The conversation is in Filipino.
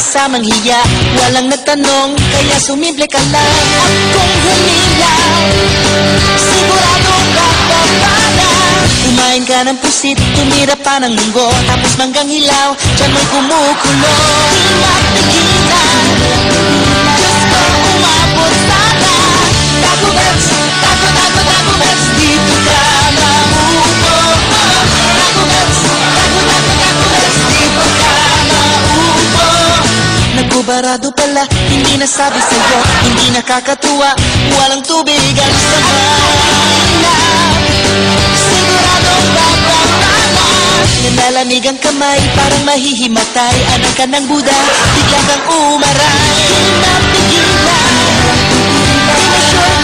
tamang hiya. Walang nagtanong, kaya sumimple ka lang. At kung humilaw, sigurado ka babala Kumain ka ng pusit, tumira pa ng munggo Tapos manggang hilaw, dyan mo'y kumukulo Barado pala, hindi nasabi sa'yo Hindi nakakatuwa, walang tubig ang sama Siguradong bababala Nalalamig ang kamay, parang mahihimatay. Anak ka ng Buda, bigla kang umaray. Hindi na pigilan. Di na sure